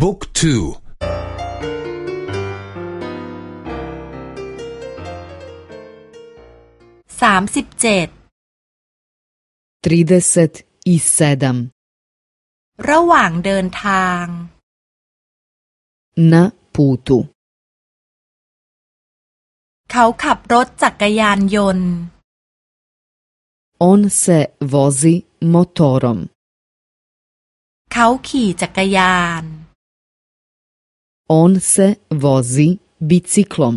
บุ๊กทูสามสิบเจ็ดระหว่างเดินทาง na putu เขาขับรถจักรยานยนต์ On se vozi motorom เขาขี่จักรยาน On se vozi biciklom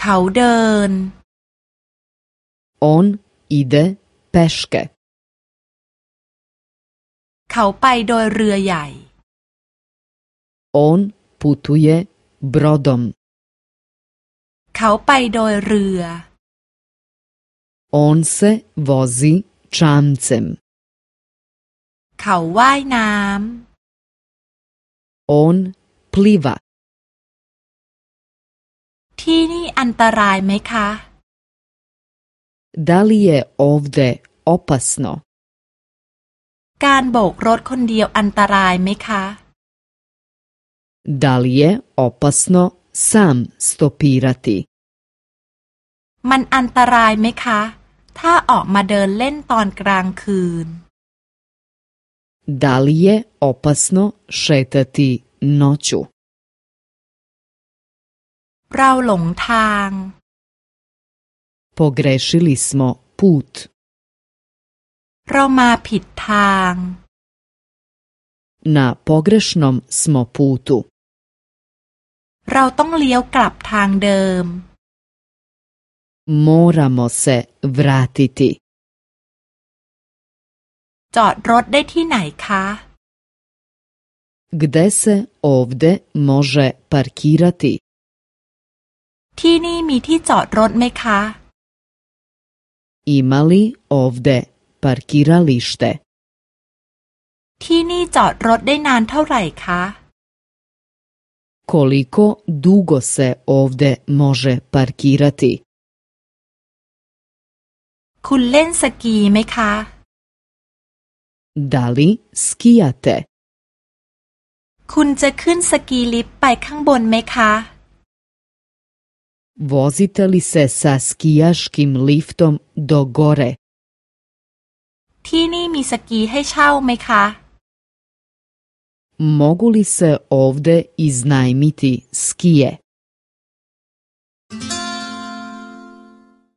เขาเดิน On ide peške เขาไปโดยเรือใหญ่ On putuje brodom เขาไปโดยเรือ On se vozi čamcem เขาว่ายน้ำ On pliva ที่นี่อันตรายไหมคะ Da li je ovde opasno การโบกรถคนเดียวอันตรายไหมคะ Da li je opasno sam stopirati มันอันตรายไหมคะ ถ้าออกมาเดินเล่นตอนกลางคืน Da li je opasno šetati noću เราหลงทาง Pogrešili smo put เรามาผิดทาง Na pogrešnom smo putu เราต้องเลี้ยวกลับทางเดิม Moramo se vratiti จอดรถได้ที่ไหนคะ Gde se ovde može parkirati ที่นี่มีที่จอดรถไหมคะ Ima li ovde parkiralište ที่นี่จอดรถได้นานเท่าไหร่คะ Koliko dugo se ovde može parkirati คุณเล่นสกีไหมคะ Da li skijate คุณจะขึ้นสกีลิฟต์ไปข้างบนไหมคะ Vozite li se sa skijaškim liftom do gore ที่นี่มีสกีให้เช่าไหมคะ Mogu li se ovde iznajmiti skije